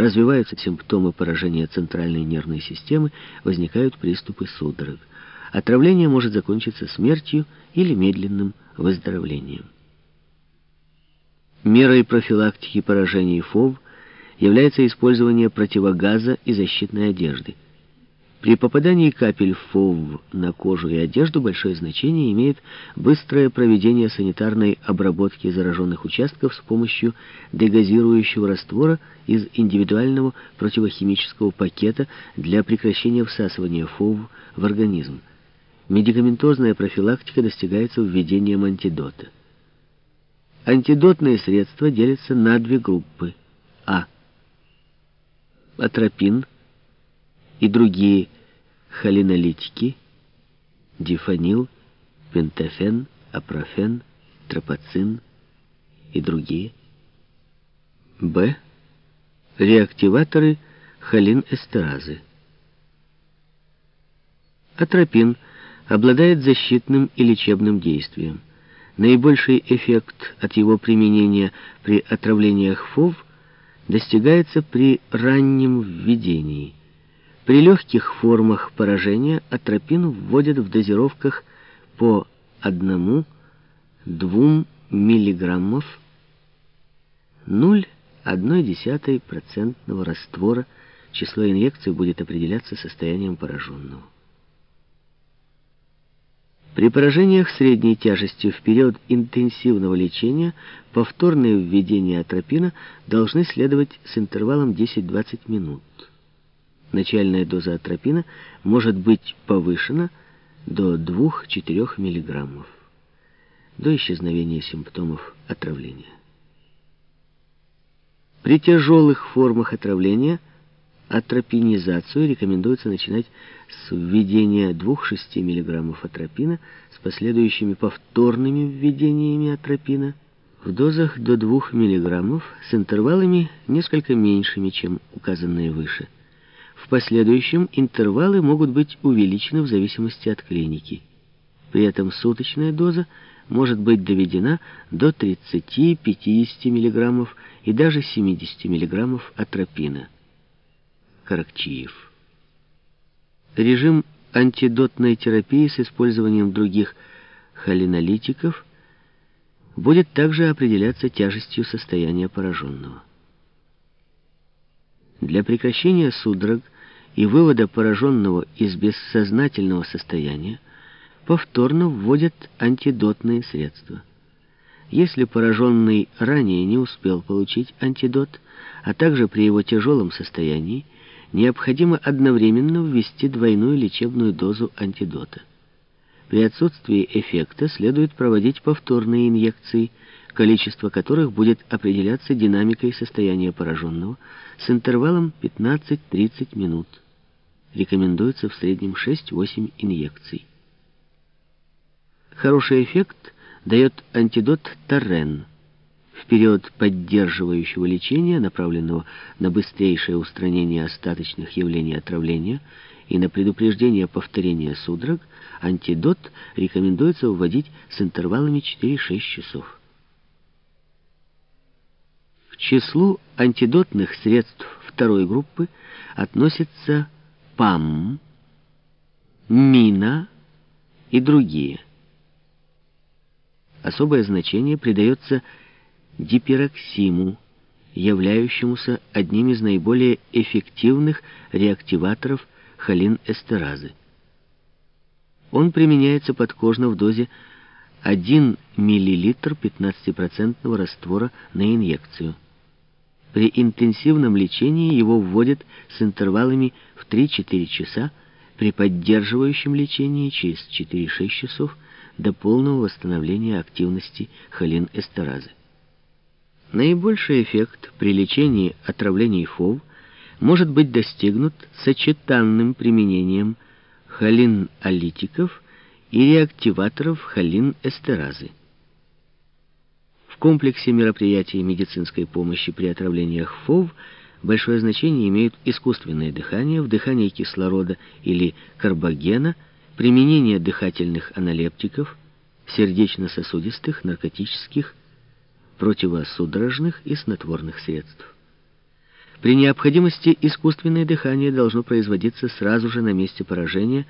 развиваются симптомы поражения центральной нервной системы, возникают приступы судорог. Отравление может закончиться смертью или медленным выздоровлением. Мерой профилактики поражений ФОВ является использование противогаза и защитной одежды. При попадании капель ФОВ на кожу и одежду большое значение имеет быстрое проведение санитарной обработки зараженных участков с помощью дегазирующего раствора из индивидуального противохимического пакета для прекращения всасывания ФОВ в организм. Медикаментозная профилактика достигается введением антидота. Антидотные средства делятся на две группы. А. Атропин – и другие холинолитики, дифанил, пентафен, апрофен, тропоцин и другие. Б. Реактиваторы холинэстеразы. Атропин обладает защитным и лечебным действием. Наибольший эффект от его применения при отравлениях ФОВ достигается при раннем введении – при легких формах поражения атропин вводят в дозировках по 1-2 мг 0,1% раствора. Число инъекций будет определяться состоянием пораженного. При поражениях средней тяжестью в период интенсивного лечения повторные введения атропина должны следовать с интервалом 10-20 минут начальная доза атропина может быть повышена до 2-4 мг до исчезновения симптомов отравления. При тяжелых формах отравления атропинизацию рекомендуется начинать с введения 2-6 мг атропина с последующими повторными введениями атропина в дозах до 2 мг с интервалами несколько меньшими, чем указанные выше – в последующем интервалы могут быть увеличены в зависимости от клиники. При этом суточная доза может быть доведена до 30-50 мг и даже 70 мг атропина. Каракчиев. Режим антидотной терапии с использованием других холинолитиков будет также определяться тяжестью состояния пораженного. Для прекращения судорог и вывода пораженного из бессознательного состояния повторно вводят антидотные средства. Если пораженный ранее не успел получить антидот, а также при его тяжелом состоянии, необходимо одновременно ввести двойную лечебную дозу антидота. При отсутствии эффекта следует проводить повторные инъекции, количество которых будет определяться динамикой состояния пораженного с интервалом 15-30 минут. Рекомендуется в среднем 6-8 инъекций. Хороший эффект дает антидот Торрен. В период поддерживающего лечения, направленного на быстрейшее устранение остаточных явлений отравления и на предупреждение повторения судорог, антидот рекомендуется вводить с интервалами 4-6 часов числу антидотных средств второй группы относятся ПАМ, МИНА и другие. Особое значение придается дипироксиму, являющемуся одним из наиболее эффективных реактиваторов холинэстеразы. Он применяется подкожно в дозе 1 мл 15% раствора на инъекцию. При интенсивном лечении его вводят с интервалами в 3-4 часа, при поддерживающем лечении через 4-6 часов до полного восстановления активности холинэстеразы. Наибольший эффект при лечении отравлений ФОВ может быть достигнут сочетанным применением холинолитиков и реактиваторов холинэстеразы комплексе мероприятий медицинской помощи при отравлениях ФОВ большое значение имеют искусственное дыхание, вдыхание кислорода или карбогена, применение дыхательных аналептиков, сердечно-сосудистых, наркотических, противосудорожных и снотворных средств. При необходимости искусственное дыхание должно производиться сразу же на месте поражения